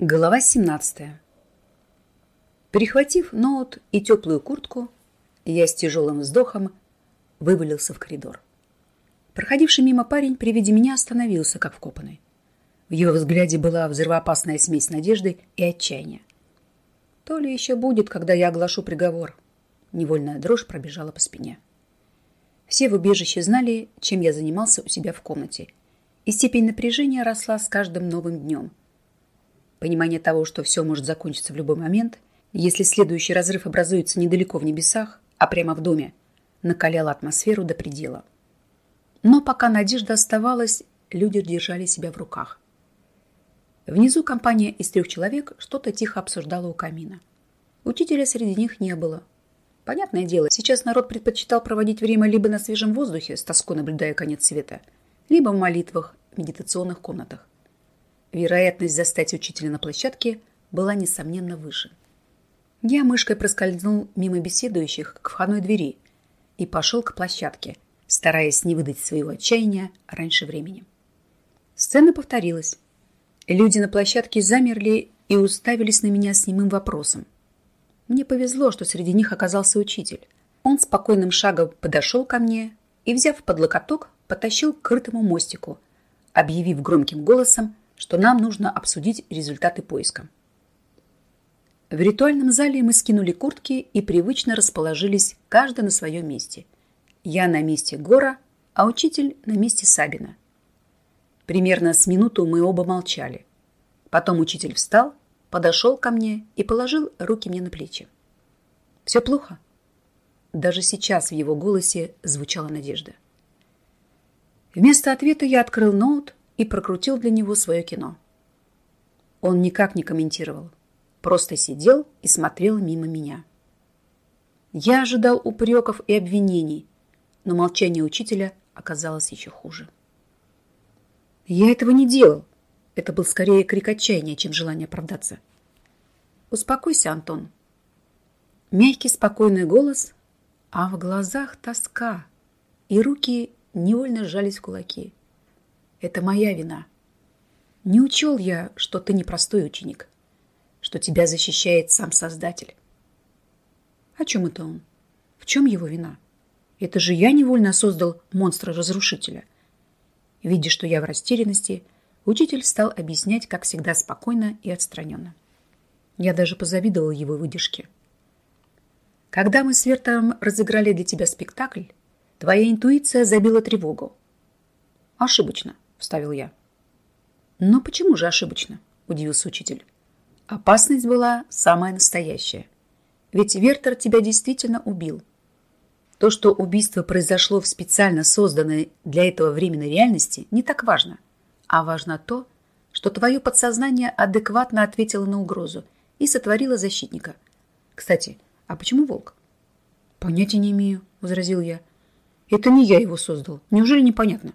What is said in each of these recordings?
Глава 17. Перехватив ноут и теплую куртку, я с тяжелым вздохом вывалился в коридор. Проходивший мимо парень при виде меня остановился, как вкопанный. В его взгляде была взрывоопасная смесь надежды и отчаяния. То ли еще будет, когда я оглашу приговор. Невольная дрожь пробежала по спине. Все в убежище знали, чем я занимался у себя в комнате, и степень напряжения росла с каждым новым днем – Понимание того, что все может закончиться в любой момент, если следующий разрыв образуется недалеко в небесах, а прямо в доме, накаляло атмосферу до предела. Но пока надежда оставалась, люди держали себя в руках. Внизу компания из трех человек что-то тихо обсуждала у камина. Учителя среди них не было. Понятное дело, сейчас народ предпочитал проводить время либо на свежем воздухе, с тоской наблюдая конец света, либо в молитвах, медитационных комнатах вероятность застать учителя на площадке была, несомненно, выше. Я мышкой проскользнул мимо беседующих к входной двери и пошел к площадке, стараясь не выдать своего отчаяния раньше времени. Сцена повторилась. Люди на площадке замерли и уставились на меня с немым вопросом. Мне повезло, что среди них оказался учитель. Он спокойным шагом подошел ко мне и, взяв под локоток, потащил к крытому мостику, объявив громким голосом, что нам нужно обсудить результаты поиска. В ритуальном зале мы скинули куртки и привычно расположились каждый на своем месте. Я на месте Гора, а учитель на месте Сабина. Примерно с минуту мы оба молчали. Потом учитель встал, подошел ко мне и положил руки мне на плечи. «Все плохо?» Даже сейчас в его голосе звучала надежда. Вместо ответа я открыл ноут и прокрутил для него свое кино. Он никак не комментировал, просто сидел и смотрел мимо меня. Я ожидал упреков и обвинений, но молчание учителя оказалось еще хуже. Я этого не делал. Это был скорее крик отчаяния, чем желание оправдаться. Успокойся, Антон. Мягкий, спокойный голос, а в глазах тоска, и руки невольно сжались в кулаки. Это моя вина. Не учел я, что ты непростой ученик, что тебя защищает сам Создатель. О чем это он? В чем его вина? Это же я невольно создал монстра-разрушителя. Видя, что я в растерянности, учитель стал объяснять, как всегда, спокойно и отстраненно. Я даже позавидовал его выдержке. Когда мы с Вертером разыграли для тебя спектакль, твоя интуиция забила тревогу. Ошибочно. — вставил я. «Но почему же ошибочно?» — удивился учитель. «Опасность была самая настоящая. Ведь Вертер тебя действительно убил. То, что убийство произошло в специально созданной для этого временной реальности, не так важно. А важно то, что твое подсознание адекватно ответило на угрозу и сотворило защитника. Кстати, а почему волк? Понятия не имею, возразил я. Это не я его создал. Неужели непонятно?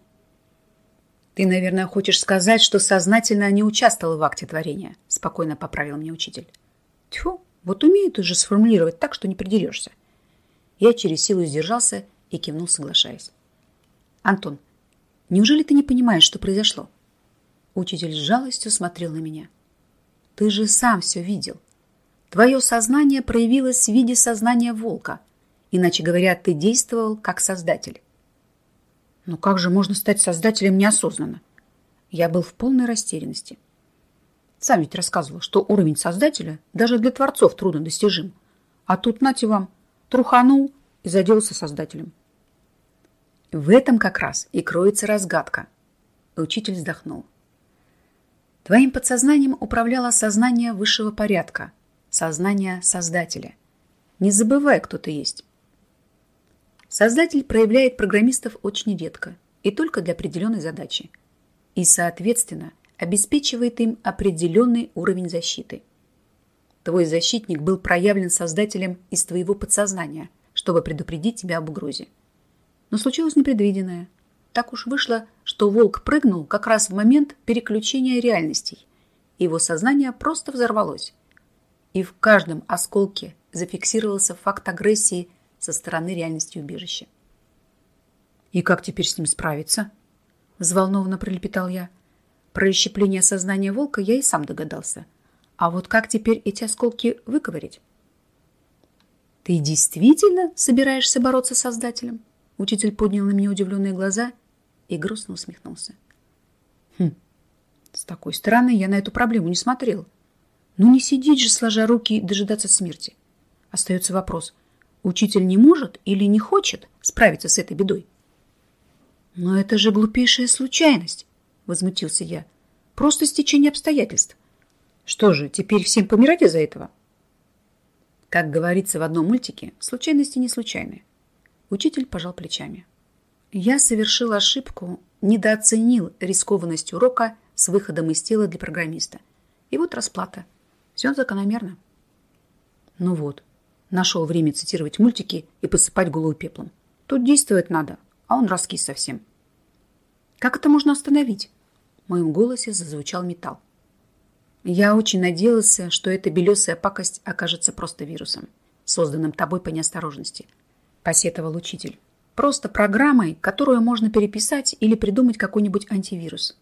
«Ты, наверное, хочешь сказать, что сознательно не участвовал в акте творения», спокойно поправил мне учитель. Тьфу, вот умеет уже сформулировать так, что не придерешься. Я через силу сдержался и кивнул, соглашаясь. «Антон, неужели ты не понимаешь, что произошло?» Учитель с жалостью смотрел на меня. «Ты же сам все видел. Твое сознание проявилось в виде сознания волка. Иначе говоря, ты действовал как создатель. Но как же можно стать создателем неосознанно? Я был в полной растерянности. Сам ведь рассказывал, что уровень создателя даже для творцов трудно достижим. А тут, нате вам, труханул и заделался создателем. В этом как раз и кроется разгадка. Учитель вздохнул. Твоим подсознанием управляло сознание высшего порядка, сознание Создателя. Не забывай, кто ты есть. Создатель проявляет программистов очень редко и только для определенной задачи. И, соответственно, обеспечивает им определенный уровень защиты. Твой защитник был проявлен создателем из твоего подсознания, чтобы предупредить тебя об угрозе. Но случилось непредвиденное. Так уж вышло, что волк прыгнул как раз в момент переключения реальностей. Его сознание просто взорвалось. И в каждом осколке зафиксировался факт агрессии – со стороны реальности убежища. «И как теперь с ним справиться?» – взволнованно пролепетал я. Про расщепление сознания волка я и сам догадался. А вот как теперь эти осколки выковырять? Ты действительно собираешься бороться с Создателем? Учитель поднял на меня удивленные глаза и грустно усмехнулся. Хм, с такой стороны я на эту проблему не смотрел. Ну не сидеть же, сложа руки, и дожидаться смерти. Остается вопрос, учитель не может или не хочет справиться с этой бедой? Но это же глупейшая случайность, возмутился я. Просто стечение обстоятельств. Что же, теперь всем помирать из-за этого? Как говорится в одном мультике, случайности не случайны. Учитель пожал плечами. Я совершил ошибку, недооценил рискованность урока с выходом из тела для программиста. И вот расплата. Все закономерно. Ну вот, нашел время цитировать мультики и посыпать голову пеплом. Тут действовать надо, а он раскис совсем. Как это можно остановить? В моем голосе зазвучал металл. Я очень надеялся, что эта белесая пакость окажется просто вирусом, созданным тобой по неосторожности. Посетовал учитель. Просто программой, которую можно переписать или придумать какой-нибудь антивирус.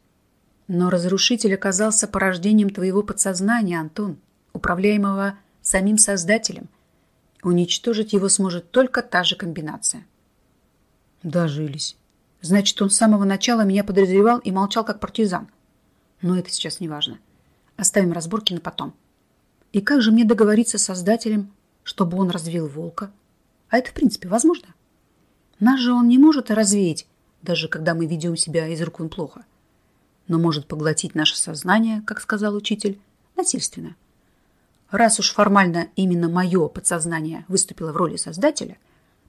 Но разрушитель оказался порождением твоего подсознания, Антон, управляемого самим создателем. Уничтожить его сможет только та же комбинация. Дожились. Значит, он с самого начала меня подозревал и молчал как партизан. Но это сейчас не важно. — Оставим разборки на потом. И как же мне договориться с Создателем, чтобы он развеял волка? А это, в принципе, возможно. Нас же он не может развеять, даже когда мы ведем себя из рук вон плохо. Но может поглотить наше сознание, как сказал учитель, насильственно. Раз уж формально именно мое подсознание выступило в роли Создателя,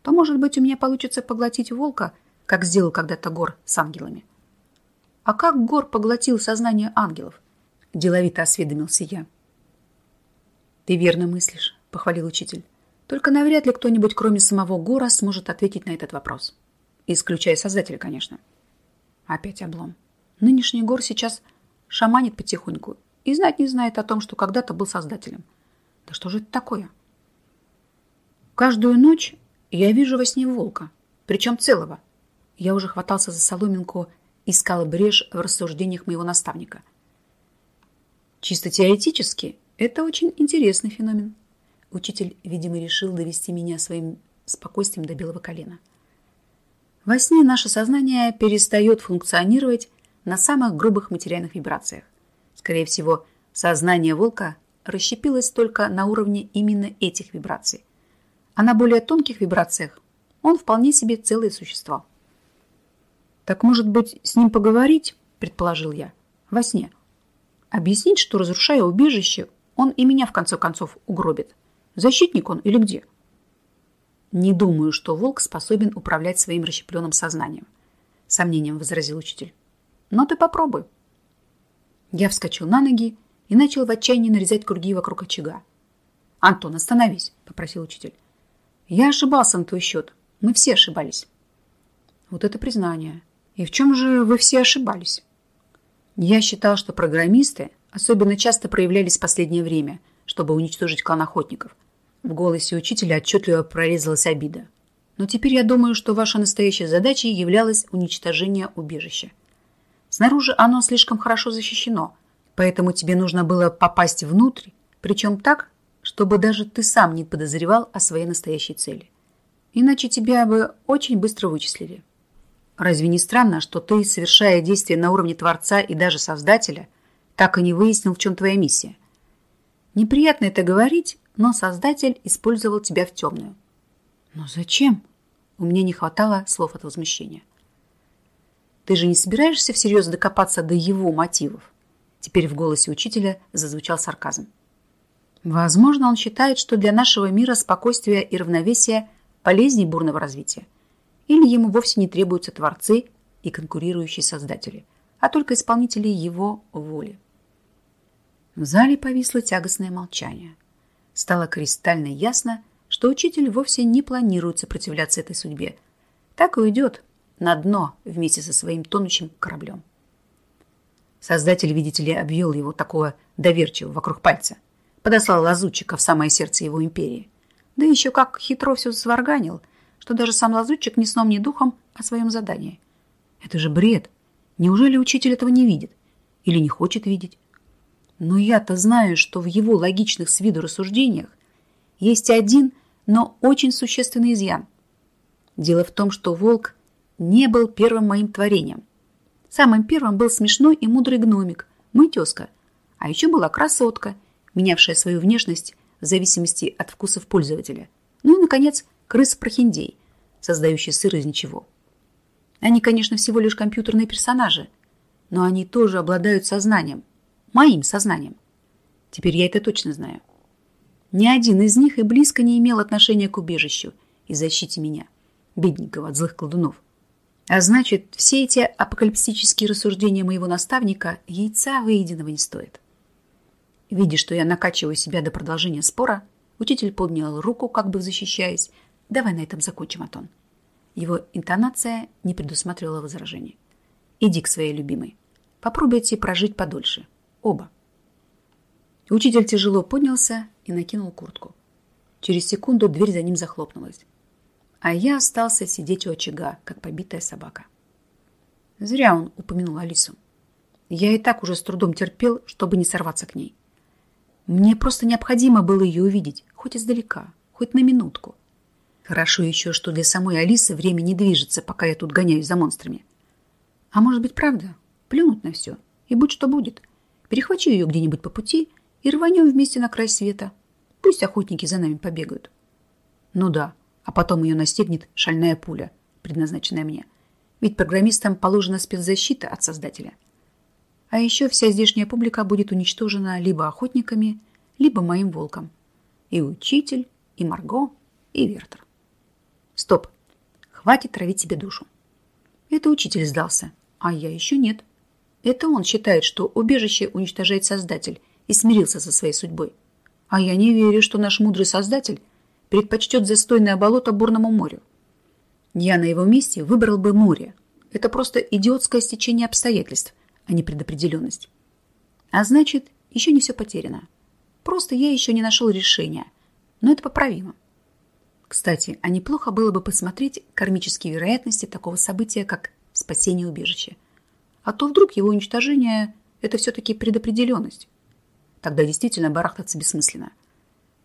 то, может быть, у меня получится поглотить волка, как сделал когда-то Гор с ангелами. А как Гор поглотил сознание ангелов? Деловито осведомился я. Ты верно мыслишь, похвалил учитель. Только навряд ли кто-нибудь, кроме самого Гора, сможет ответить на этот вопрос. Исключая создателя, конечно. Опять облом. Нынешний Гор сейчас шаманит потихоньку и знать не знает о том, что когда-то был создателем. Да что же это такое? Каждую ночь я вижу во сне волка, причем целого. Я уже хватался за соломинку, искал брешь в рассуждениях моего наставника – Чисто теоретически это очень интересный феномен. Учитель, видимо, решил довести меня своим спокойствием до белого колена. Во сне наше сознание перестает функционировать на самых грубых материальных вибрациях. Скорее всего, сознание волка расщепилось только на уровне именно этих вибраций. А на более тонких вибрациях он вполне себе целое существо. «Так, может быть, с ним поговорить?» – предположил я. «Во сне». Объяснить, что, разрушая убежище, он и меня, в конце концов, угробит. Защитник он или где? Не думаю, что волк способен управлять своим расщепленным сознанием. Сомнением возразил учитель. Но ты попробуй. Я вскочил на ноги и начал в отчаянии нарезать круги вокруг очага. «Антон, остановись», — попросил учитель. «Я ошибался на твой счет. Мы все ошибались». Вот это признание. И в чем же вы все ошибались? Я считал, что программисты особенно часто проявлялись в последнее время, чтобы уничтожить клан охотников. В голосе учителя отчетливо прорезалась обида. Но теперь я думаю, что ваша настоящая задача являлась уничтожение убежища. Снаружи оно слишком хорошо защищено, поэтому тебе нужно было попасть внутрь, причем так, чтобы даже ты сам не подозревал о своей настоящей цели. Иначе тебя бы очень быстро вычислили. Разве не странно, что ты, совершая действия на уровне Творца и даже Создателя, так и не выяснил, в чем твоя миссия? Неприятно это говорить, но Создатель использовал тебя в темную. Но зачем? У меня не хватало слов от возмущения. Ты же не собираешься всерьез докопаться до его мотивов? Теперь в голосе учителя зазвучал сарказм. Возможно, он считает, что для нашего мира спокойствие и равновесие полезнее бурного развития или ему вовсе не требуются творцы и конкурирующие создатели, а только исполнители его воли. В зале повисло тягостное молчание. Стало кристально ясно, что учитель вовсе не планирует сопротивляться этой судьбе. Так и уйдет на дно вместе со своим тонущим кораблем. Создатель, видите ли, обвел его такого доверчивого вокруг пальца. Подослал лазутчика в самое сердце его империи. Да еще как хитро все сварганил – что даже сам лазутчик ни сном, ни духом о своем задании. Это же бред. Неужели учитель этого не видит? Или не хочет видеть? Но я-то знаю, что в его логичных с виду рассуждениях есть один, но очень существенный изъян. Дело в том, что волк не был первым моим творением. Самым первым был смешной и мудрый гномик, мой тезка. А еще была красотка, менявшая свою внешность в зависимости от вкусов пользователя. Ну и, наконец, крыс-прохиндей, создающий сыр из ничего. Они, конечно, всего лишь компьютерные персонажи, но они тоже обладают сознанием, моим сознанием. Теперь я это точно знаю. Ни один из них и близко не имел отношения к убежищу и защите меня, бедненького от злых колдунов. А значит, все эти апокалиптические рассуждения моего наставника яйца выеденного не стоят. Видя, что я накачиваю себя до продолжения спора, учитель поднял руку, как бы защищаясь. «Давай на этом закончим, Атон». Его интонация не предусматривала возражений. «Иди к своей любимой. Попробуйте прожить подольше. Оба». Учитель тяжело поднялся и накинул куртку. Через секунду дверь за ним захлопнулась. А я остался сидеть у очага, как побитая собака. Зря он упомянул Алису. Я и так уже с трудом терпел, чтобы не сорваться к ней. Мне просто необходимо было ее увидеть, хоть издалека, хоть на минутку. Хорошо еще, что для самой Алисы время не движется, пока я тут гоняюсь за монстрами. А может быть, правда? Плюнуть на все. И будь что будет. Перехвачу ее где-нибудь по пути и рванем вместе на край света. Пусть охотники за нами побегают. Ну да, а потом ее настигнет шальная пуля, предназначенная мне. Ведь программистам положена спецзащита от создателя. А еще вся здешняя публика будет уничтожена либо охотниками, либо моим волком. И учитель, и Марго, и Вертер. Стоп. Хватит травить себе душу. Это учитель сдался, а я еще нет. Это он считает, что убежище уничтожает Создатель и смирился со своей судьбой. А я не верю, что наш мудрый Создатель предпочтет застойное болото бурному морю. Я на его месте выбрал бы море. Это просто идиотское стечение обстоятельств, а не предопределенность. А значит, еще не все потеряно. Просто я еще не нашел решения, но это поправимо. Кстати, а неплохо было бы посмотреть кармические вероятности такого события, как спасение убежища. А то вдруг его уничтожение – это все-таки предопределенность. Тогда действительно барахтаться бессмысленно.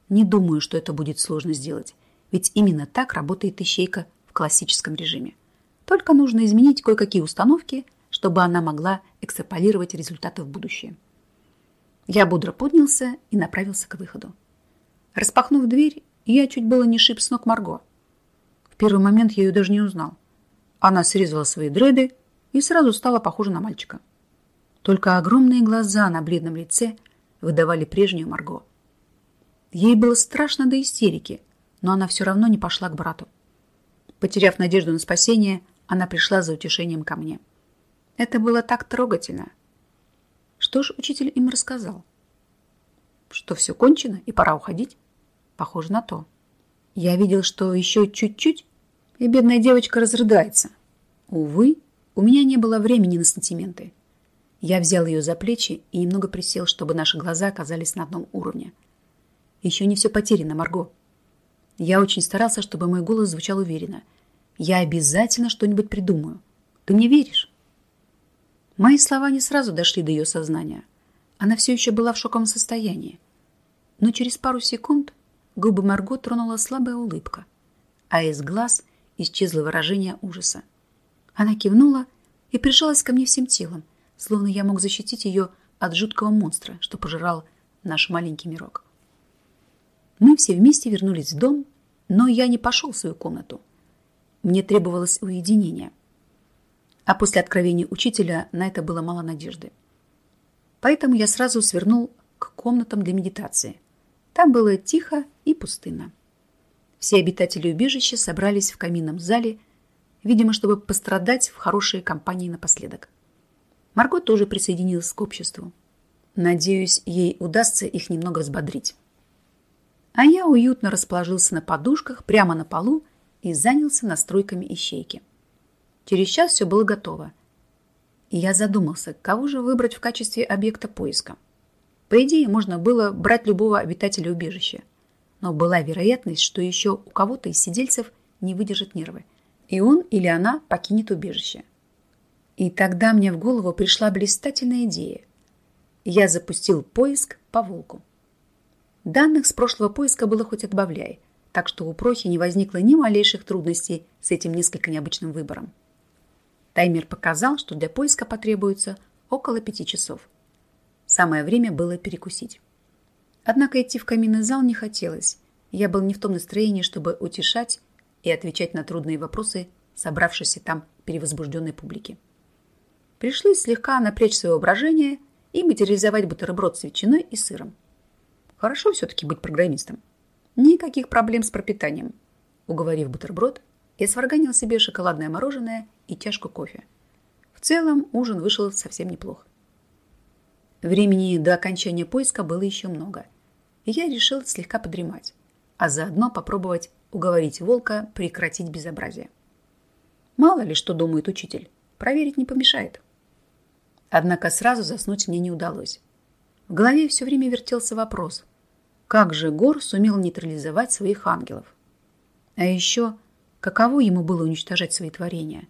Не думаю, что это будет сложно сделать, ведь именно так работает ищейка в классическом режиме. Только нужно изменить кое-какие установки – чтобы она могла экстраполировать результаты в будущее. Я бодро поднялся и направился к выходу. Распахнув дверь, я чуть было не шип с ног Марго. В первый момент я ее даже не узнал. Она срезала свои дреды и сразу стала похожа на мальчика. Только огромные глаза на бледном лице выдавали прежнюю Марго. Ей было страшно до истерики, но она все равно не пошла к брату. Потеряв надежду на спасение, она пришла за утешением ко мне. Это было так трогательно. Что ж учитель им рассказал? Что все кончено и пора уходить? Похоже на то. Я видел, что еще чуть-чуть, и бедная девочка разрыдается. Увы, у меня не было времени на сантименты. Я взял ее за плечи и немного присел, чтобы наши глаза оказались на одном уровне. Еще не все потеряно, Марго. Я очень старался, чтобы мой голос звучал уверенно. Я обязательно что-нибудь придумаю. Ты мне веришь? Мои слова не сразу дошли до ее сознания. Она все еще была в шоковом состоянии. Но через пару секунд губы Марго тронула слабая улыбка, а из глаз исчезло выражение ужаса. Она кивнула и прижалась ко мне всем телом, словно я мог защитить ее от жуткого монстра, что пожирал наш маленький мирок. Мы все вместе вернулись в дом, но я не пошел в свою комнату. Мне требовалось уединение. А после откровения учителя на это было мало надежды. Поэтому я сразу свернул к комнатам для медитации. Там было тихо и пустынно. Все обитатели убежища собрались в каминном зале, видимо, чтобы пострадать в хорошей компании напоследок. Марго тоже присоединилась к обществу. Надеюсь, ей удастся их немного взбодрить. А я уютно расположился на подушках прямо на полу и занялся настройками ищейки. Через час все было готово. И я задумался, кого же выбрать в качестве объекта поиска. По идее, можно было брать любого обитателя убежища. Но была вероятность, что еще у кого-то из сидельцев не выдержат нервы, и он или она покинет убежище. И тогда мне в голову пришла блистательная идея. я запустил поиск по волку. Данных с прошлого поиска было хоть отбавляй, так что у Прохи не возникло ни малейших трудностей с этим несколько необычным выбором. Таймер показал, что для поиска потребуется около пяти часов. Самое время было перекусить. Однако идти в каминный зал не хотелось. Я был не в том настроении, чтобы утешать и отвечать на трудные вопросы собравшейся там перевозбужденной публики. Пришлось слегка напрячь свое воображение и материализовать бутерброд с ветчиной и сыром. Хорошо все-таки быть программистом. Никаких проблем с пропитанием. Уговорив бутерброд, я сварганил себе шоколадное мороженое и чашку кофе. В целом ужин вышел совсем неплохо. Времени до окончания поиска было еще много, и я решил слегка подремать, а заодно попробовать уговорить волка прекратить безобразие. Мало ли что думает учитель, проверить не помешает. Однако сразу заснуть мне не удалось. В голове все время вертелся вопрос, как же Гор сумел нейтрализовать своих ангелов? А еще, каково ему было уничтожать свои творения?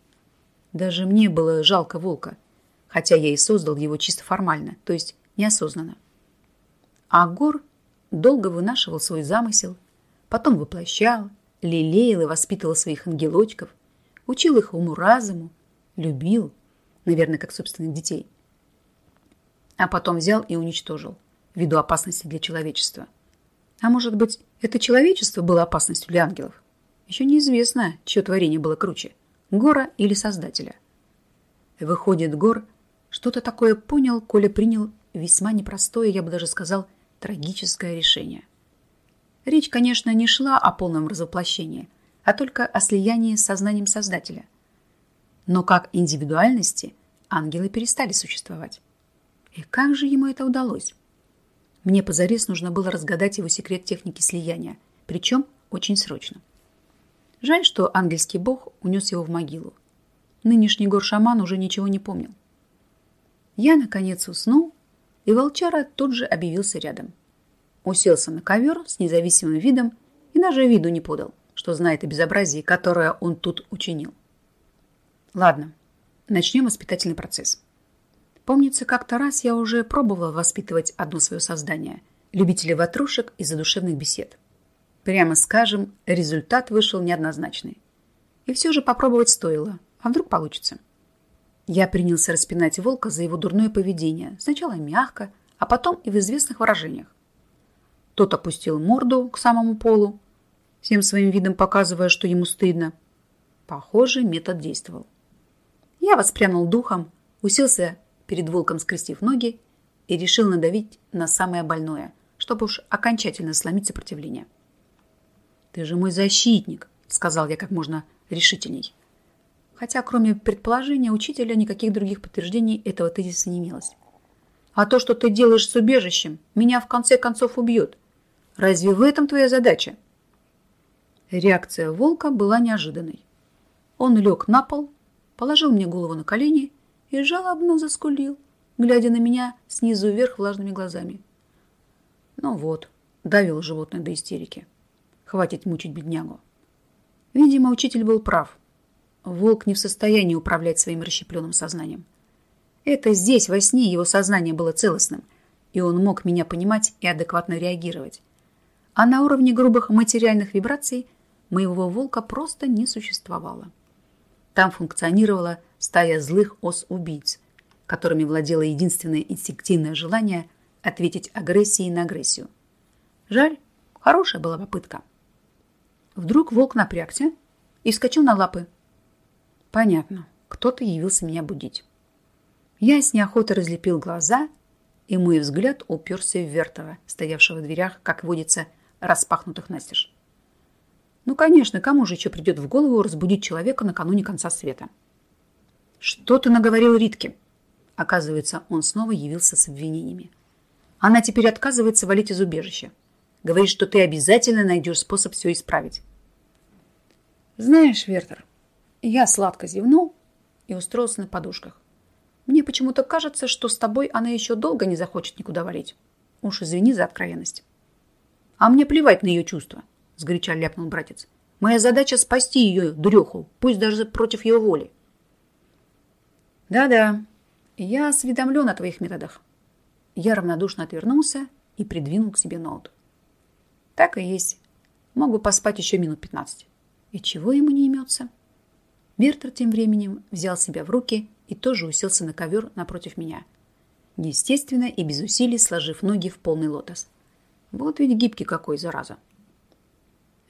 Даже мне было жалко волка, хотя я и создал его чисто формально, то есть неосознанно. А Гор долго вынашивал свой замысел, потом воплощал, лелеял и воспитывал своих ангелочков, учил их уму-разуму, любил, наверное, как собственных детей. А потом взял и уничтожил, ввиду опасности для человечества – а может быть, это человечество было опасностью для ангелов? Еще неизвестно, чье творение было круче – Гора или Создателя. Выходит, Гор что-то такое понял, коли принял весьма непростое, я бы даже сказал, трагическое решение. Речь, конечно, не шла о полном развоплощении, а только о слиянии с сознанием Создателя. Но как индивидуальности ангелы перестали существовать. И как же ему это удалось? Мне позарез нужно было разгадать его секрет техники слияния, причем очень срочно. Жаль, что ангельский бог унес его в могилу. Нынешний гор-шаман уже ничего не помнил. Я, наконец, уснул, и волчара тут же объявился рядом. Уселся на ковер с независимым видом и даже виду не подал, что знает о безобразии, которое он тут учинил. Ладно, начнем воспитательный процесс. Помнится, как-то раз я уже пробовала воспитывать одно свое создание – любителя ватрушек и задушевных бесед. Прямо скажем, результат вышел неоднозначный. И все же попробовать стоило, а вдруг получится. Я принялся распинать волка за его дурное поведение, сначала мягко, а потом и в известных выражениях. Тот опустил морду к самому полу, всем своим видом показывая, что ему стыдно. Похоже, метод действовал. Я воспрянул духом, уселся перед волком скрестив ноги, и решил надавить на самое больное, чтобы уж окончательно сломить сопротивление. «Ты же мой защитник», — сказал я как можно решительней. Хотя кроме предположения учителя никаких других подтверждений этого тезиса не имелось. «А то, что ты делаешь с убежищем, меня в конце концов убьет. Разве в этом твоя задача?» Реакция волка была неожиданной. Он лег на пол, положил мне голову на колени и жалобно заскулил, глядя на меня снизу вверх влажными глазами. Ну вот, давил животное до истерики. Хватит мучить беднягу. Видимо, учитель был прав. Волк не в состоянии управлять своим расщепленным сознанием. Это здесь, во сне, его сознание было целостным, и он мог меня понимать и адекватно реагировать. А на уровне грубых материальных вибраций моего волка просто не существовало. Там функционировала стая злых ос-убийц, которыми владело единственное инстинктивное желание ответить агрессией на агрессию. Жаль, хорошая была попытка. Вдруг волк напрягся и вскочил на лапы. Понятно, кто-то явился меня будить. Я с неохотой разлепил глаза, и мой взгляд уперся в Вертова, стоявшего в дверях, как водится, распахнутых настежь. Ну, конечно, кому же еще придет в голову разбудить человека накануне конца света? «Что ты наговорил Ритке?» Оказывается, он снова явился с обвинениями. Она теперь отказывается валить из убежища. Говорит, что ты обязательно найдешь способ все исправить. Знаешь, Вертер, я сладко зевнул и устроился на подушках. Мне почему-то кажется, что с тобой она еще долго не захочет никуда валить. Уж извини за откровенность. А мне плевать на ее чувства, сгоряча ляпнул братец. Моя задача спасти ее, дуреху, пусть даже против ее воли. Да-да, я осведомлен о твоих методах. Я равнодушно отвернулся и придвинул к себе ноут. Так и есть. Мог бы поспать еще минут пятнадцать. И чего ему не имется? Вертер тем временем взял себя в руки и тоже уселся на ковер напротив меня. Естественно и без усилий сложив ноги в полный лотос. Вот ведь гибкий какой, зараза.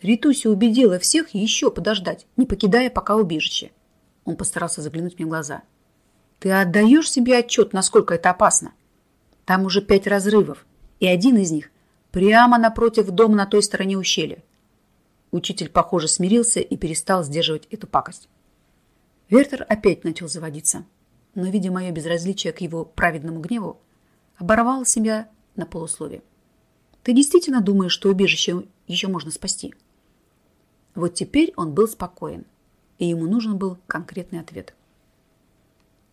Ритуся убедила всех еще подождать, не покидая пока убежище. Он постарался заглянуть мне в глаза. Ты отдаешь себе отчет, насколько это опасно? Там уже пять разрывов, и один из них прямо напротив дома на той стороне ущелья. Учитель, похоже, смирился и перестал сдерживать эту пакость. Вертер опять начал заводиться, но, видя мое безразличие к его праведному гневу, оборвал себя на полусловие. «Ты действительно думаешь, что убежище еще можно спасти?» Вот теперь он был спокоен, и ему нужен был конкретный ответ.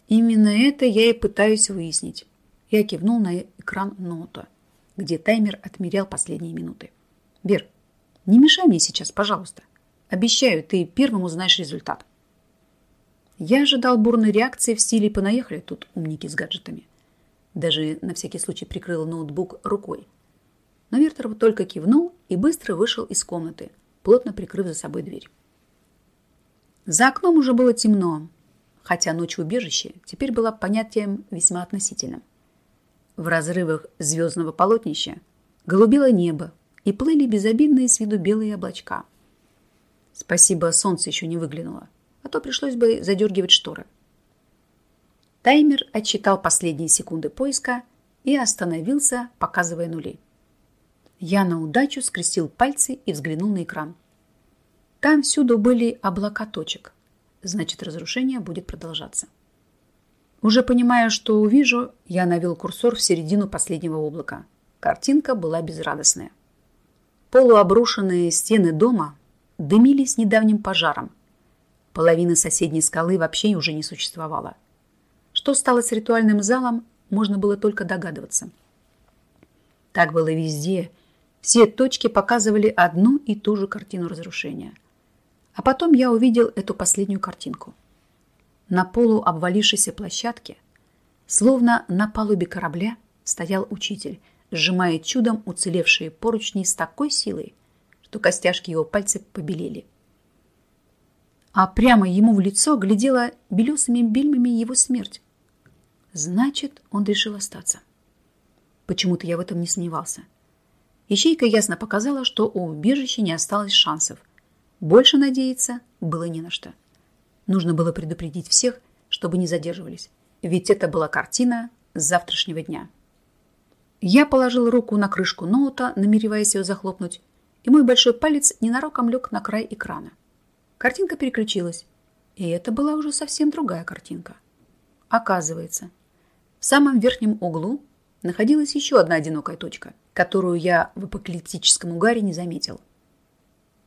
Именно это я и пытаюсь выяснить. Я кивнул на экран ноута, где таймер отмерял последние минуты. Бер, не мешай мне сейчас, пожалуйста. Обещаю, ты первым узнаешь результат. Я ожидал бурной реакции в стиле «понаехали тут умники с гаджетами». Даже на всякий случай прикрыл ноутбук рукой. Но Вертер только кивнул и быстро вышел из комнаты – плотно прикрыв за собой дверь. За окном уже было темно, хотя ночь в убежище теперь была понятием весьма относительным. В разрывах звездного полотнища голубело небо и плыли безобидные с виду белые облачка. Спасибо, солнце еще не выглянуло, а то пришлось бы задергивать шторы. Таймер отчитал последние секунды поиска и остановился, показывая нули. Я на удачу скрестил пальцы и взглянул на экран. Там всюду были облака точек. Значит, разрушение будет продолжаться. Уже понимая, что увижу, я навел курсор в середину последнего облака. Картинка была безрадостная. Полуобрушенные стены дома дымились недавним пожаром. Половина соседней скалы вообще уже не существовала. Что стало с ритуальным залом, можно было только догадываться. Так было везде, все точки показывали одну и ту же картину разрушения. А потом я увидел эту последнюю картинку. На полу обвалившейся площадке, словно на палубе корабля, стоял учитель, сжимая чудом уцелевшие поручни с такой силой, что костяшки его пальцев побелели. А прямо ему в лицо глядела белесыми бельмами его смерть. Значит, он решил остаться. Почему-то я в этом не сомневался. Ищейка ясно показала, что у убежища не осталось шансов. Больше надеяться было не на что. Нужно было предупредить всех, чтобы не задерживались. Ведь это была картина завтрашнего дня. Я положил руку на крышку ноута, намереваясь ее захлопнуть, и мой большой палец ненароком лег на край экрана. Картинка переключилась, и это была уже совсем другая картинка. Оказывается, в самом верхнем углу находилась еще одна одинокая точка – которую я в апокалиптическом угаре не заметил.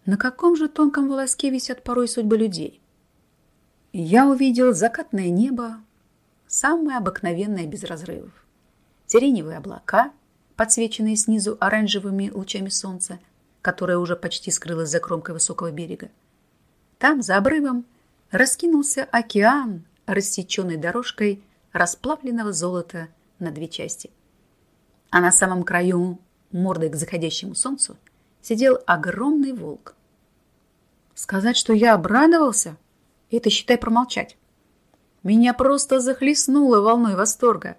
На каком же тонком волоске висят порой судьбы людей? Я увидел закатное небо, самое обыкновенное без разрывов. Сиреневые облака, подсвеченные снизу оранжевыми лучами солнца, которое уже почти скрылось за кромкой высокого берега. Там, за обрывом, раскинулся океан, рассеченный дорожкой расплавленного золота на две части а на самом краю, мордой к заходящему солнцу, сидел огромный волк. Сказать, что я обрадовался, это, считай, промолчать. Меня просто захлестнуло волной восторга.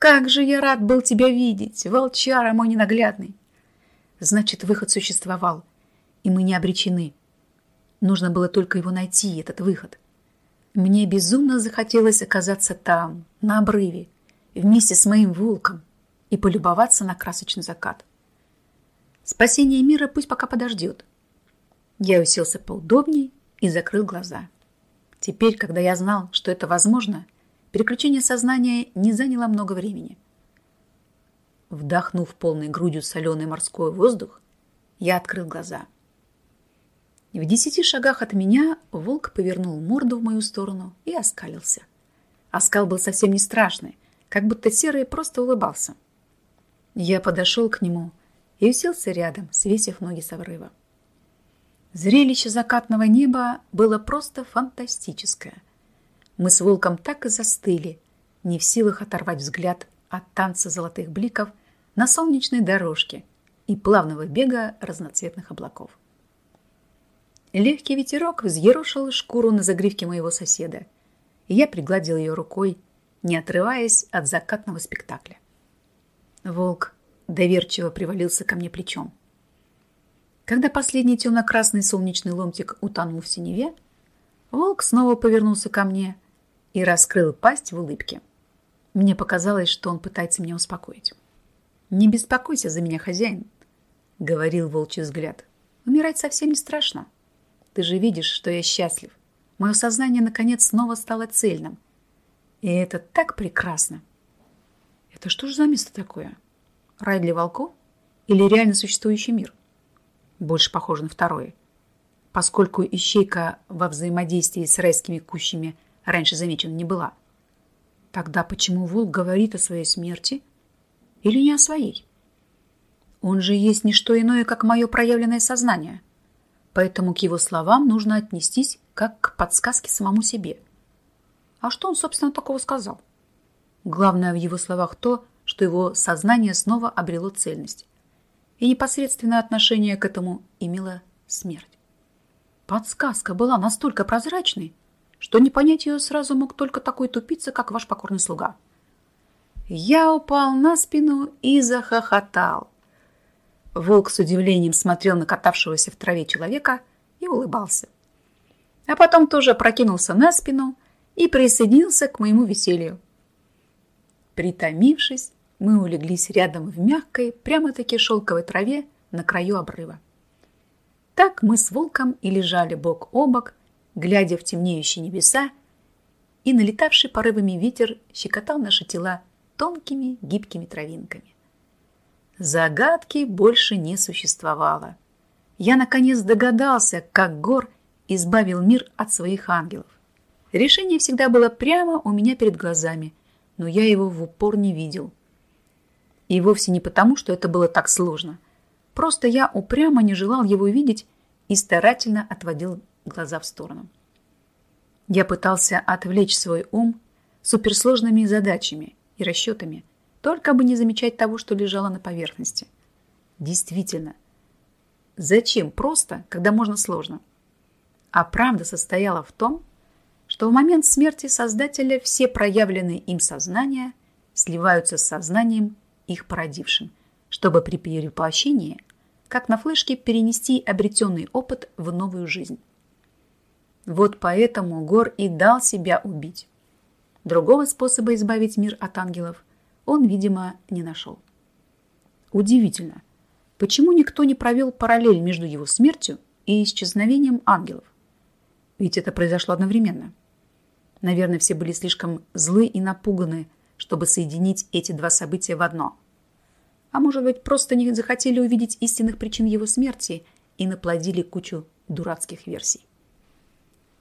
Как же я рад был тебя видеть, волчара мой ненаглядный. Значит, выход существовал, и мы не обречены. Нужно было только его найти, этот выход. Мне безумно захотелось оказаться там, на обрыве, вместе с моим волком, и полюбоваться на красочный закат. Спасение мира пусть пока подождет. Я уселся поудобней и закрыл глаза. Теперь, когда я знал, что это возможно, переключение сознания не заняло много времени. Вдохнув полной грудью соленый морской воздух, я открыл глаза. В десяти шагах от меня волк повернул морду в мою сторону и оскалился. Оскал был совсем не страшный, как будто серый просто улыбался. Я подошел к нему и уселся рядом, свесив ноги с обрыва. Зрелище закатного неба было просто фантастическое. Мы с волком так и застыли, не в силах оторвать взгляд от танца золотых бликов на солнечной дорожке и плавного бега разноцветных облаков. Легкий ветерок взъерошил шкуру на загривке моего соседа, и я пригладил ее рукой, не отрываясь от закатного спектакля. Волк доверчиво привалился ко мне плечом. Когда последний темно-красный солнечный ломтик утонул в синеве, волк снова повернулся ко мне и раскрыл пасть в улыбке. Мне показалось, что он пытается меня успокоить. «Не беспокойся за меня, хозяин», — говорил волчий взгляд. «Умирать совсем не страшно. Ты же видишь, что я счастлив. Мое сознание, наконец, снова стало цельным. И это так прекрасно. Это что же за место такое? Рай для волков? Или реально существующий мир? Больше похоже на второе. Поскольку ищейка во взаимодействии с райскими кущами раньше замечена не была. Тогда почему волк говорит о своей смерти или не о своей? Он же есть не что иное, как мое проявленное сознание – поэтому к его словам нужно отнестись как к подсказке самому себе. А что он, собственно, такого сказал? Главное в его словах то, что его сознание снова обрело цельность. И непосредственное отношение к этому имела смерть. Подсказка была настолько прозрачной, что не понять ее сразу мог только такой тупица, как ваш покорный слуга. Я упал на спину и захохотал. Волк с удивлением смотрел на катавшегося в траве человека и улыбался. А потом тоже прокинулся на спину и присоединился к моему веселью. Притомившись, мы улеглись рядом в мягкой, прямо-таки шелковой траве на краю обрыва. Так мы с волком и лежали бок о бок, глядя в темнеющие небеса, и налетавший порывами ветер щекотал наши тела тонкими гибкими травинками. Загадки больше не существовало. Я наконец догадался, как Гор избавил мир от своих ангелов. Решение всегда было прямо у меня перед глазами, но я его в упор не видел. И вовсе не потому, что это было так сложно. Просто я упрямо не желал его видеть и старательно отводил глаза в сторону. Я пытался отвлечь свой ум суперсложными задачами и расчетами – только бы не замечать того, что лежало на поверхности. Действительно, зачем просто, когда можно сложно? А правда состояла в том, что в момент смерти Создателя все проявленные им сознания сливаются с сознанием, их породившим, чтобы при перевоплощении, как на флешке, перенести обретенный опыт в новую жизнь. Вот поэтому Гор и дал себя убить. Другого способа избавить мир от ангелов он, видимо, не нашел. Удивительно, почему никто не провел параллель между его смертью и исчезновением ангелов? Ведь это произошло одновременно. Наверное, все были слишком злы и напуганы, чтобы соединить эти два события в одно. А может быть, просто не захотели увидеть истинных причин его смерти и наплодили кучу дурацких версий.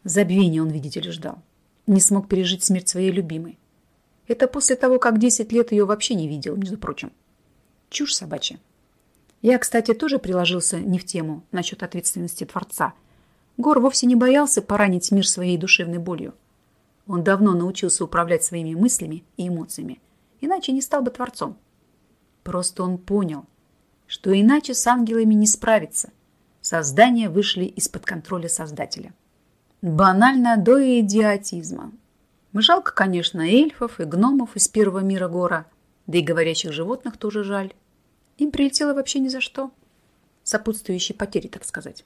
Забвение он, видите ли, ждал. Не смог пережить смерть своей любимой. Это после того, как 10 лет ее вообще не видел, между прочим. Чушь собачья. Я, кстати, тоже приложился не в тему насчет ответственности Творца. Гор вовсе не боялся поранить мир своей душевной болью. Он давно научился управлять своими мыслями и эмоциями, иначе не стал бы Творцом. Просто он понял, что иначе с ангелами не справиться. Создания вышли из-под контроля Создателя. Банально до идиотизма. Жалко, конечно, эльфов и гномов из первого мира гора, да и говорящих животных тоже жаль. Им прилетело вообще ни за что. Сопутствующие потери, так сказать.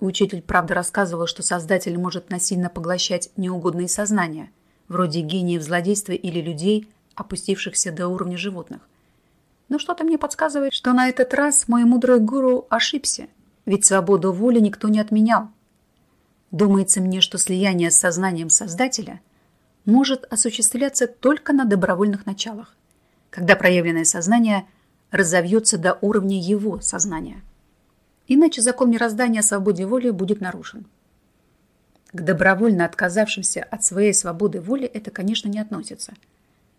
Учитель, правда, рассказывал, что Создатель может насильно поглощать неугодные сознания, вроде гениев злодейства или людей, опустившихся до уровня животных. Но что-то мне подсказывает, что на этот раз мой мудрый гуру ошибся, ведь свободу воли никто не отменял. Думается мне, что слияние с сознанием Создателя может осуществляться только на добровольных началах, когда проявленное сознание разовьется до уровня его сознания. Иначе закон мироздания о свободе воли будет нарушен. К добровольно отказавшимся от своей свободы воли это, конечно, не относится.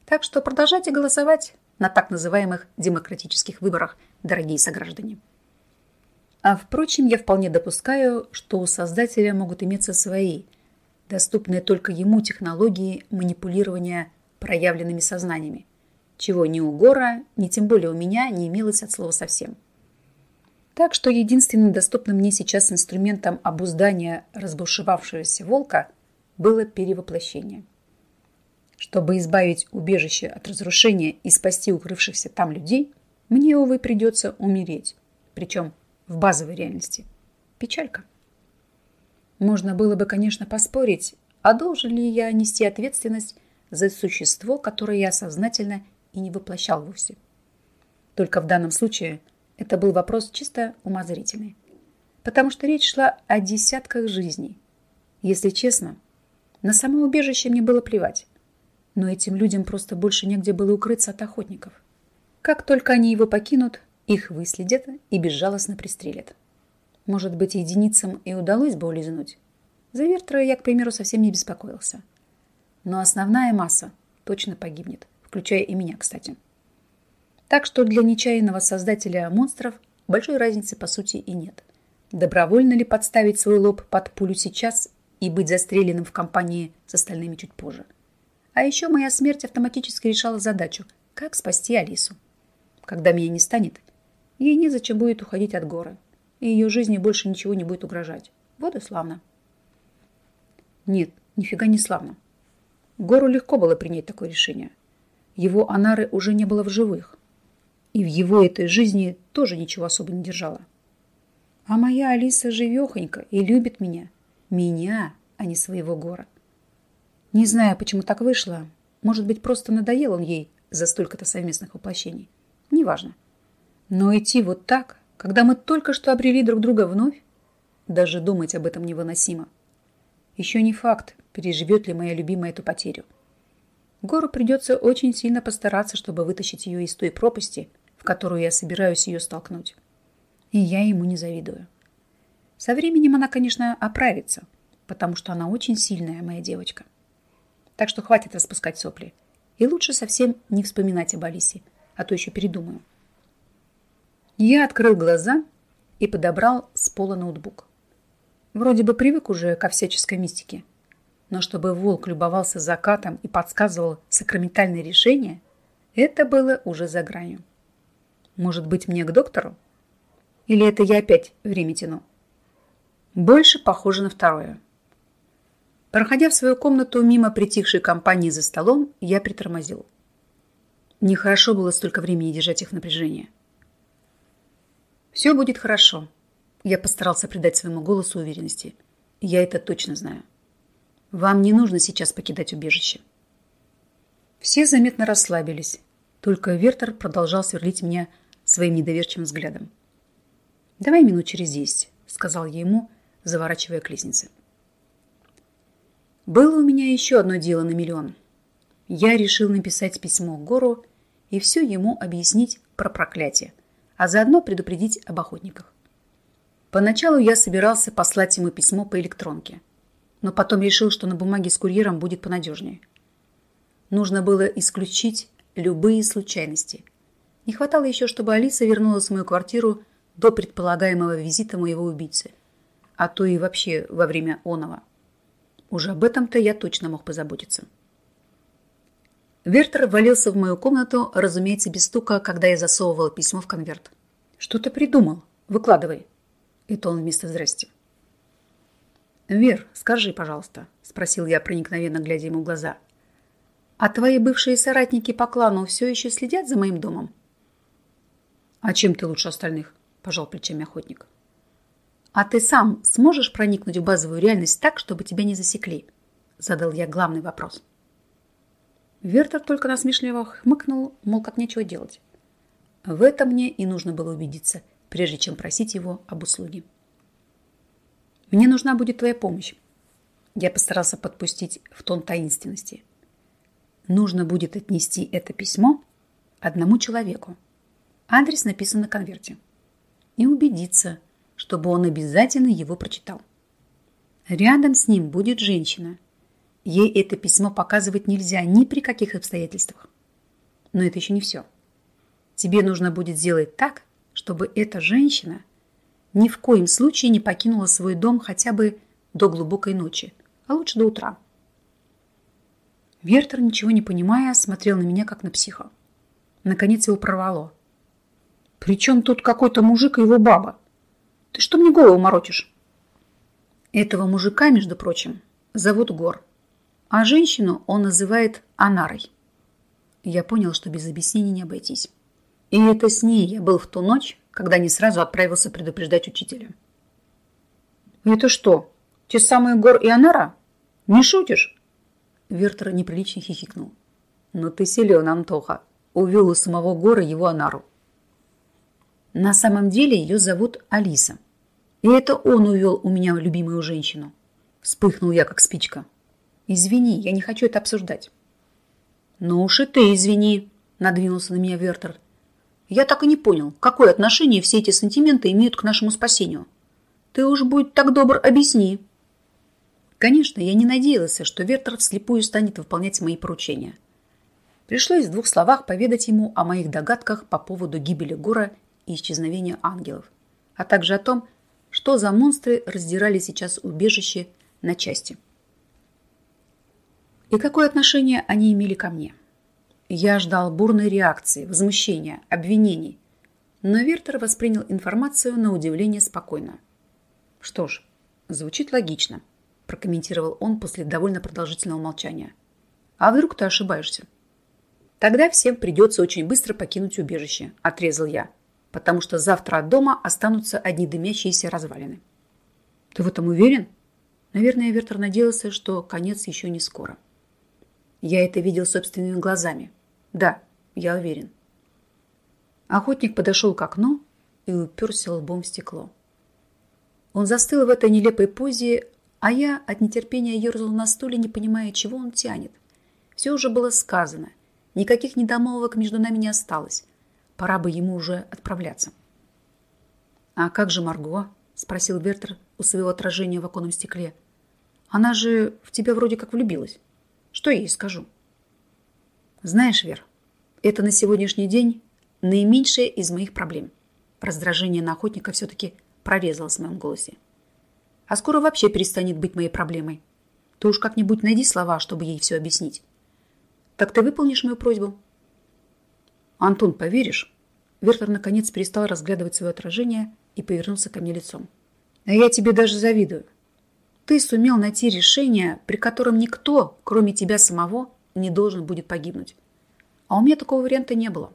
Так что продолжайте голосовать на так называемых демократических выборах, дорогие сограждане. А впрочем, я вполне допускаю, что у создателя могут иметься свои, доступные только ему технологии манипулирования проявленными сознаниями, чего ни у Гора, ни тем более у меня не имелось от слова совсем. Так что единственным доступным мне сейчас инструментом обуздания разбушевавшегося волка было перевоплощение. Чтобы избавить убежище от разрушения и спасти укрывшихся там людей, мне, увы, придется умереть. Причем в базовой реальности. Печалька. Можно было бы, конечно, поспорить, а должен ли я нести ответственность за существо, которое я сознательно и не воплощал вовсе. Только в данном случае это был вопрос чисто умозрительный, потому что речь шла о десятках жизней. Если честно, на само убежище мне было плевать, но этим людям просто больше негде было укрыться от охотников. Как только они его покинут, их выследят и безжалостно пристрелят. Может быть, единицам и удалось бы улизнуть. За Вертера я, к примеру, совсем не беспокоился. Но основная масса точно погибнет, включая и меня, кстати. Так что для нечаянного создателя монстров большой разницы по сути и нет. Добровольно ли подставить свой лоб под пулю сейчас и быть застреленным в компании с остальными чуть позже? А еще моя смерть автоматически решала задачу, как спасти Алису. Когда меня не станет, ей незачем будет уходить от горы, и ее жизни больше ничего не будет угрожать. Вот и славно. Нет, нифига не славно. Гору легко было принять такое решение. Его Анары уже не было в живых. И в его этой жизни тоже ничего особо не держало. А моя Алиса живехонька и любит меня. Меня, а не своего Гора. Не знаю, почему так вышло. Может быть, просто надоел он ей за столько-то совместных воплощений. Неважно. Но идти вот так, когда мы только что обрели друг друга вновь, даже думать об этом невыносимо. Еще не факт, переживет ли моя любимая эту потерю. Гору придется очень сильно постараться, чтобы вытащить ее из той пропасти, в которую я собираюсь ее столкнуть. И я ему не завидую. Со временем она, конечно, оправится, потому что она очень сильная, моя девочка. Так что хватит распускать сопли. И лучше совсем не вспоминать об Алисе, а то еще передумаю. Я открыл глаза и подобрал с пола ноутбук. Вроде бы привык уже ко всяческой мистике, но чтобы волк любовался закатом и подсказывал сакраментальные решения, это было уже за гранью. Может быть, мне к доктору? Или это я опять время тяну? Больше похоже на второе. Проходя в свою комнату мимо притихшей компании за столом, я притормозил. Нехорошо было столько времени держать их в напряжении. «Все будет хорошо», — я постарался придать своему голосу уверенности. «Я это точно знаю». Вам не нужно сейчас покидать убежище. Все заметно расслабились. Только Вертер продолжал сверлить меня своим недоверчивым взглядом. «Давай минут через десять», — сказал я ему, заворачивая к лестнице. Было у меня еще одно дело на миллион. Я решил написать письмо Гору и все ему объяснить про проклятие, а заодно предупредить об охотниках. Поначалу я собирался послать ему письмо по электронке, но потом решил, что на бумаге с курьером будет понадежнее. Нужно было исключить любые случайности. Не хватало еще, чтобы Алиса вернулась в мою квартиру до предполагаемого визита моего убийцы, а то и вообще во время оного. Уже об этом-то я точно мог позаботиться. Вертер ввалился в мою комнату, разумеется, без стука, когда я засовывала письмо в конверт. «Что ты придумал? Выкладывай!» Это он вместо «здрасте». «Вер, скажи, пожалуйста», – спросил я, проникновенно глядя ему в глаза. «А твои бывшие соратники по клану все еще следят за моим домом?» «А чем ты лучше остальных?» – пожал плечами охотник. «А ты сам сможешь проникнуть в базовую реальность так, чтобы тебя не засекли?» – задал я главный вопрос. Вертер только насмешливо хмыкнул, мол, как нечего делать. В этом мне и нужно было убедиться, прежде чем просить его об услуге. Мне нужна будет твоя помощь. Я постарался подпустить в тон таинственности. Нужно будет отнести это письмо одному человеку. Адрес написан на конверте. И убедиться, чтобы он обязательно его прочитал. Рядом с ним будет женщина. Ей это письмо показывать нельзя ни при каких обстоятельствах. Но это еще не все. Тебе нужно будет сделать так, чтобы эта женщина ни в коем случае не покинула свой дом хотя бы до глубокой ночи, а лучше до утра. Вертер, ничего не понимая, смотрел на меня, как на психа. Наконец его прорвало. «При чем тут какой-то мужик и его баба? Ты что мне голову морочишь?» Этого мужика, между прочим, зовут Гор, а женщину он называет Анарой. Я понял, что без объяснений не обойтись. И это с ней я был в ту ночь, когда не сразу отправился предупреждать учителя. «Это что, те самые Гор и Анара? Не шутишь?» Вертер неприлично хихикнул. «Но ты силен, Антоха!» Увел у самого Гора его Анару. На самом деле ее зовут Алиса. И это он увел у меня любимую женщину. Вспыхнул я, как спичка. Извини, я не хочу это обсуждать. Ну уж и ты извини, надвинулся на меня Вертер. Я так и не понял, какое отношение все эти сантименты имеют к нашему спасению. Ты уж будь так добр, объясни. Конечно, я не надеялся, что Вертер вслепую станет выполнять мои поручения. Пришлось в двух словах поведать ему о моих догадках по поводу гибели Гора и исчезновения ангелов, а также о том, что за монстры раздирали сейчас убежище на части. И какое отношение они имели ко мне? Я ждал бурной реакции, возмущения, обвинений, но Вертер воспринял информацию на удивление спокойно. Что ж, звучит логично, прокомментировал он после довольно продолжительного молчания. А вдруг ты ошибаешься? Тогда всем придется очень быстро покинуть убежище, отрезал я потому что завтра от дома останутся одни дымящиеся развалины. Ты в этом уверен? Наверное, Вертер надеялся, что конец еще не скоро. Я это видел собственными глазами. Да, я уверен. Охотник подошел к окну и уперся лбом в стекло. Он застыл в этой нелепой позе, а я от нетерпения ерзал на стуле, не понимая, чего он тянет. Все уже было сказано. Никаких недомолвок между нами не осталось. Пора бы ему уже отправляться. «А как же Марго?» – спросил Вертер у своего отражения в оконном стекле. «Она же в тебя вроде как влюбилась. Что я ей скажу?» «Знаешь, Вер, это на сегодняшний день наименьшее из моих проблем». Раздражение на охотника все-таки прорезалось в моем голосе. «А скоро вообще перестанет быть моей проблемой. Ты уж как-нибудь найди слова, чтобы ей все объяснить. Так ты выполнишь мою просьбу?» «Антон, поверишь?» Вертер наконец перестал разглядывать свое отражение и повернулся ко мне лицом. «А я тебе даже завидую. Ты сумел найти решение, при котором никто, кроме тебя самого, не должен будет погибнуть. А у меня такого варианта не было».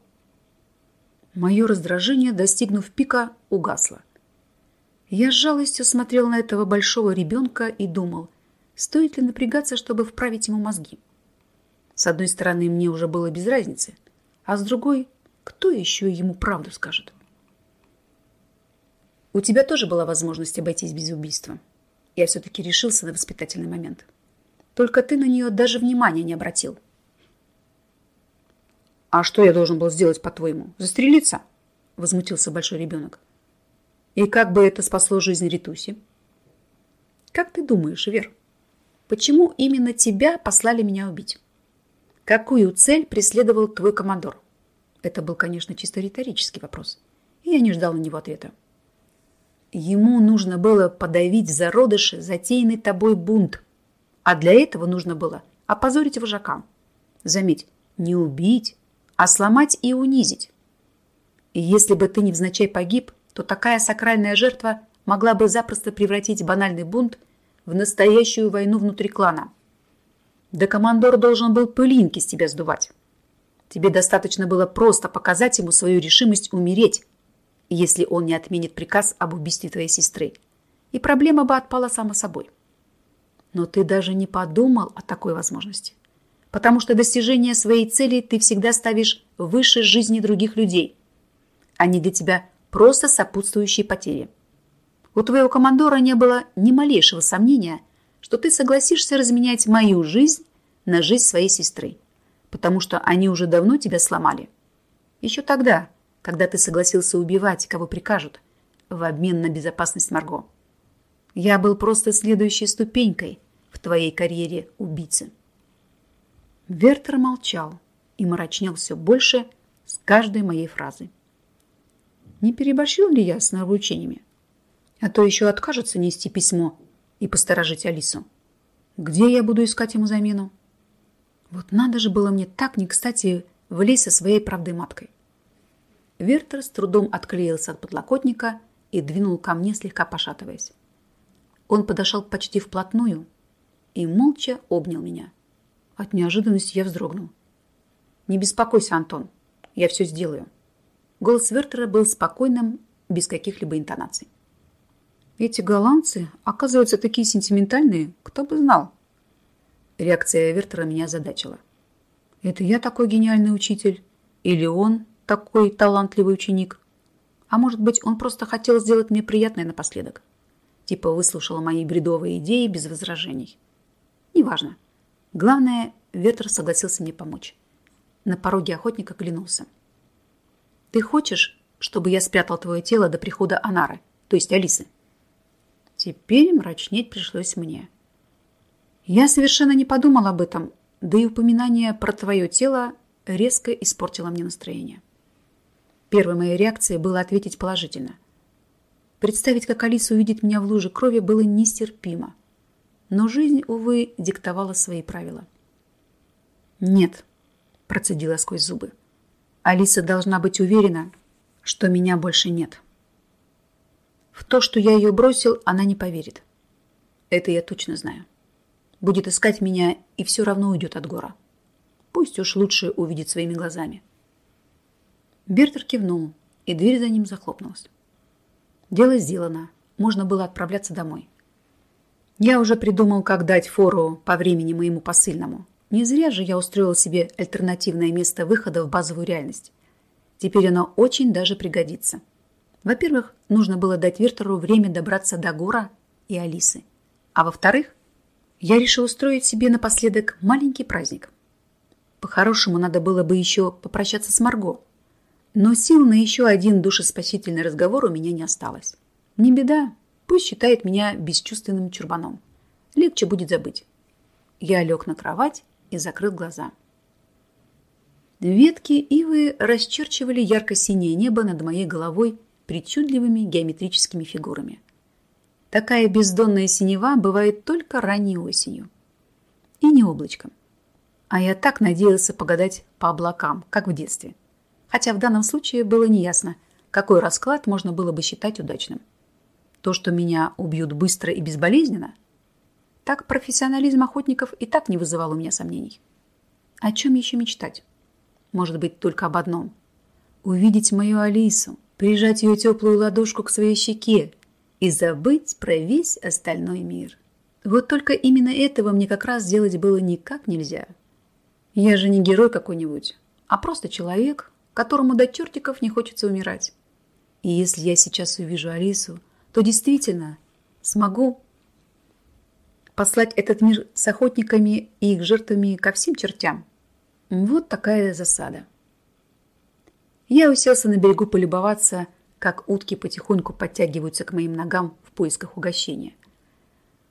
Мое раздражение, достигнув пика, угасло. Я с жалостью смотрел на этого большого ребенка и думал, стоит ли напрягаться, чтобы вправить ему мозги. С одной стороны, мне уже было без разницы – а с другой, кто еще ему правду скажет? У тебя тоже была возможность обойтись без убийства. Я все-таки решился на воспитательный момент. Только ты на нее даже внимания не обратил. «А что я должен был сделать, по-твоему? Застрелиться?» Возмутился большой ребенок. «И как бы это спасло жизнь Ритуси?» «Как ты думаешь, Вер, почему именно тебя послали меня убить?» Какую цель преследовал твой командор? Это был, конечно, чисто риторический вопрос. И я не ждал на него ответа. Ему нужно было подавить в зародыше затеянный тобой бунт. А для этого нужно было опозорить вожака. Заметь, не убить, а сломать и унизить. И если бы ты невзначай погиб, то такая сакральная жертва могла бы запросто превратить банальный бунт в настоящую войну внутри клана – да командор должен был пылинки с тебя сдувать. Тебе достаточно было просто показать ему свою решимость умереть, если он не отменит приказ об убийстве твоей сестры. И проблема бы отпала сама собой. Но ты даже не подумал о такой возможности. Потому что достижение своей цели ты всегда ставишь выше жизни других людей. Они для тебя просто сопутствующие потери. У твоего командора не было ни малейшего сомнения – что ты согласишься разменять мою жизнь на жизнь своей сестры, потому что они уже давно тебя сломали. Еще тогда, когда ты согласился убивать, кого прикажут, в обмен на безопасность Марго. Я был просто следующей ступенькой в твоей карьере убийцы. Вертер молчал и мрачнел все больше с каждой моей фразой. Не переборщил ли я с нравоучениями? А то еще откажется нести письмо и посторожить Алису. Где я буду искать ему замену? Вот надо же было мне так не кстати влезть со своей правдой маткой. Вертер с трудом отклеился от подлокотника и двинул ко мне, слегка пошатываясь. Он подошел почти вплотную и молча обнял меня. От неожиданности я вздрогнул. «Не беспокойся, Антон, я все сделаю». Голос Вертера был спокойным, без каких-либо интонаций. Эти голландцы, оказываются, такие сентиментальные, кто бы знал. Реакция Вертера меня задачила. Это я такой гениальный учитель? Или он такой талантливый ученик? А может быть, он просто хотел сделать мне приятное напоследок? Типа выслушала мои бредовые идеи без возражений. Неважно. Главное, Вертер согласился мне помочь. На пороге охотника глянулся. Ты хочешь, чтобы я спрятал твое тело до прихода Анары, то есть Алисы? Теперь мрачнеть пришлось мне. Я совершенно не подумал об этом, да и упоминание про твое тело резко испортило мне настроение. Первой моей реакцией было ответить положительно. Представить, как Алиса увидит меня в луже крови, было нестерпимо. Но жизнь, увы, диктовала свои правила. «Нет», – процедила сквозь зубы. «Алиса должна быть уверена, что меня больше нет». В то, что я ее бросил, она не поверит. Это я точно знаю. Будет искать меня и все равно уйдет от гора. Пусть уж лучше увидит своими глазами. Бертер кивнул, и дверь за ним захлопнулась. Дело сделано. Можно было отправляться домой. Я уже придумал, как дать фору по времени моему посыльному. Не зря же я устроил себе альтернативное место выхода в базовую реальность. Теперь оно очень даже пригодится. Во-первых, нужно было дать Виртеру время добраться до Гора и Алисы. А во-вторых, я решил устроить себе напоследок маленький праздник. По-хорошему, надо было бы еще попрощаться с Марго. Но сил на еще один душеспасительный разговор у меня не осталось. Не беда, пусть считает меня бесчувственным чурбаном. Легче будет забыть. Я лег на кровать и закрыл глаза. Ветки ивы расчерчивали ярко-синее небо над моей головой причудливыми геометрическими фигурами. Такая бездонная синева бывает только ранней осенью. И не облачком. А я так надеялся погадать по облакам, как в детстве. Хотя в данном случае было неясно, какой расклад можно было бы считать удачным. То, что меня убьют быстро и безболезненно, так профессионализм охотников и так не вызывал у меня сомнений. О чем еще мечтать? Может быть, только об одном. Увидеть мою Алису, прижать ее теплую ладошку к своей щеке и забыть про весь остальной мир. Вот только именно этого мне как раз сделать было никак нельзя. Я же не герой какой-нибудь, а просто человек, которому до чертиков не хочется умирать. И если я сейчас увижу Алису, то действительно смогу послать этот мир с охотниками и их жертвами ко всем чертям. Вот такая засада. Я уселся на берегу полюбоваться, как утки потихоньку подтягиваются к моим ногам в поисках угощения.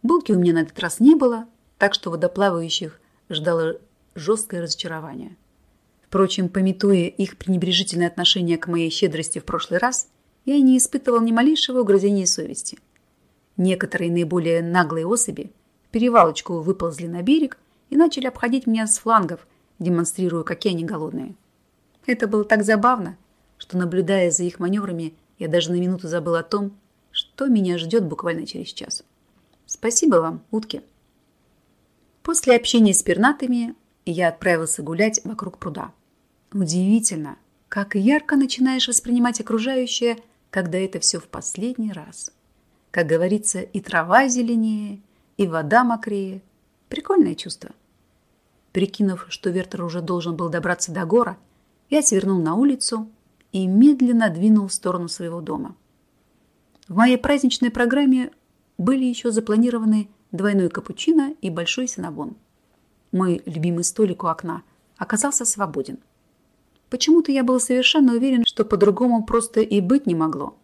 Булки у меня на этот раз не было, так что водоплавающих ждало жесткое разочарование. Впрочем, пометуя их пренебрежительное отношение к моей щедрости в прошлый раз, я не испытывал ни малейшего угрызения совести. Некоторые наиболее наглые особи перевалочку выползли на берег и начали обходить меня с флангов, демонстрируя, какие они голодные. Это было так забавно, что, наблюдая за их маневрами, я даже на минуту забыл о том, что меня ждет буквально через час. Спасибо вам, утки. После общения с пернатыми я отправился гулять вокруг пруда. Удивительно, как ярко начинаешь воспринимать окружающее, когда это все в последний раз. Как говорится, и трава зеленее, и вода мокрее. Прикольное чувство. Прикинув, что Вертер уже должен был добраться до гора, я свернул на улицу и медленно двинул в сторону своего дома. В моей праздничной программе были еще запланированы двойной капучино и большой синабон. Мой любимый столик у окна оказался свободен. Почему-то я был совершенно уверен, что по-другому просто и быть не могло.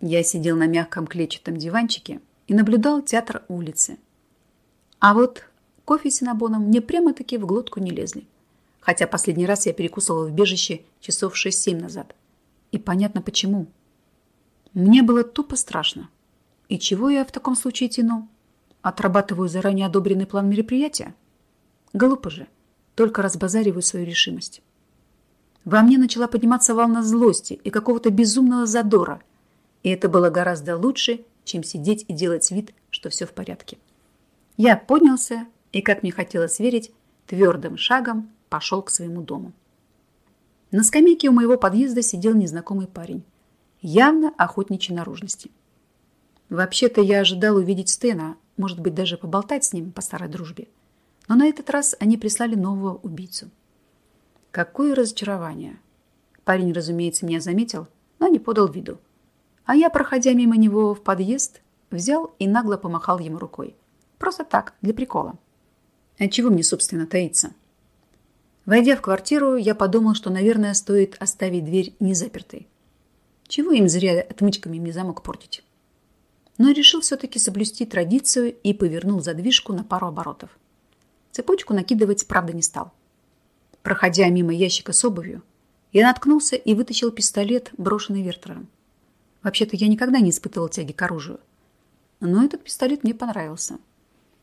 Я сидел на мягком клетчатом диванчике и наблюдал театр улицы. А вот кофе с синабоном мне прямо-таки в глотку не лезли хотя последний раз я перекусывала в бежище часов 6-7 назад. И понятно почему. Мне было тупо страшно. И чего я в таком случае тяну? Отрабатываю заранее одобренный план мероприятия? Глупо же. Только разбазариваю свою решимость. Во мне начала подниматься волна злости и какого-то безумного задора. И это было гораздо лучше, чем сидеть и делать вид, что все в порядке. Я поднялся и, как мне хотелось верить, твердым шагом пошел к своему дому. На скамейке у моего подъезда сидел незнакомый парень, явно охотничьей наружности. Вообще-то я ожидал увидеть Стена, может быть, даже поболтать с ним по старой дружбе. Но на этот раз они прислали нового убийцу. Какое разочарование! Парень, разумеется, меня заметил, но не подал виду. А я, проходя мимо него в подъезд, взял и нагло помахал ему рукой. Просто так, для прикола. А чего мне, собственно, таиться? Войдя в квартиру, я подумал, что, наверное, стоит оставить дверь незапертой. Чего им зря отмычками мне замок портить? Но решил все-таки соблюсти традицию и повернул задвижку на пару оборотов. Цепочку накидывать, правда, не стал. Проходя мимо ящика с обувью, я наткнулся и вытащил пистолет, брошенный Вертером. Вообще-то я никогда не испытывал тяги к оружию. Но этот пистолет мне понравился.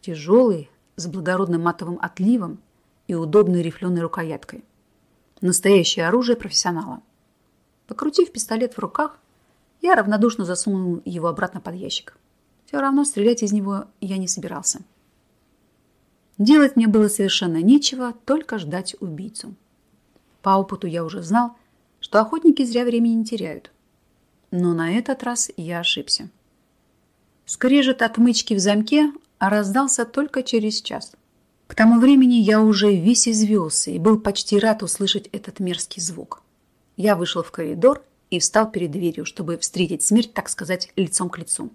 Тяжелый, с благородным матовым отливом и удобной рифленой рукояткой. Настоящее оружие профессионала. Покрутив пистолет в руках, я равнодушно засунул его обратно под ящик. Все равно стрелять из него я не собирался. Делать мне было совершенно нечего, только ждать убийцу. По опыту я уже знал, что охотники зря времени не теряют. Но на этот раз я ошибся. Скрежет отмычки в замке раздался только через час. К тому времени я уже весь извелся и был почти рад услышать этот мерзкий звук. Я вышел в коридор и встал перед дверью, чтобы встретить смерть, так сказать, лицом к лицу.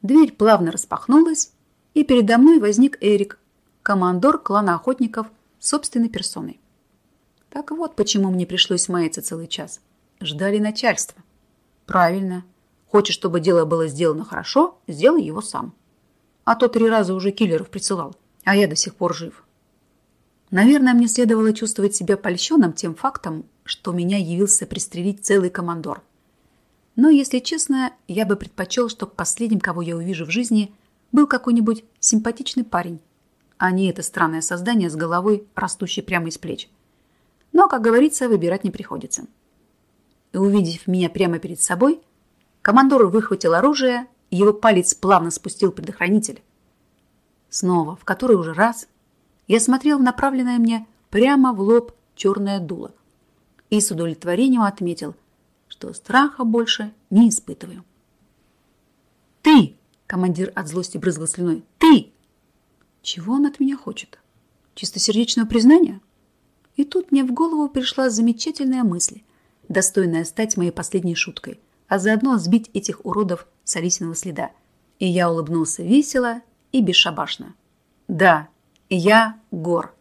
Дверь плавно распахнулась, и передо мной возник Эрик, командор клана охотников собственной персоной. Так вот, почему мне пришлось маяться целый час. Ждали начальства. Правильно. Хочешь, чтобы дело было сделано хорошо, сделай его сам. А то три раза уже киллеров присылал а я до сих пор жив. Наверное, мне следовало чувствовать себя польщенным тем фактом, что меня явился пристрелить целый командор. Но, если честно, я бы предпочел, чтобы последним, кого я увижу в жизни, был какой-нибудь симпатичный парень, а не это странное создание с головой, растущей прямо из плеч. Но, как говорится, выбирать не приходится. И увидев меня прямо перед собой, командор выхватил оружие, и его палец плавно спустил предохранитель. Снова, в который уже раз, я смотрел в направленное мне прямо в лоб черное дуло и с удовлетворением отметил, что страха больше не испытываю. «Ты!» – командир от злости брызгал слюной. «Ты!» Чего он от меня хочет? Чистосердечного признания? И тут мне в голову пришла замечательная мысль, достойная стать моей последней шуткой, а заодно сбить этих уродов с Алисиного следа. И я улыбнулся весело и бесшабашно. Да, я Гор.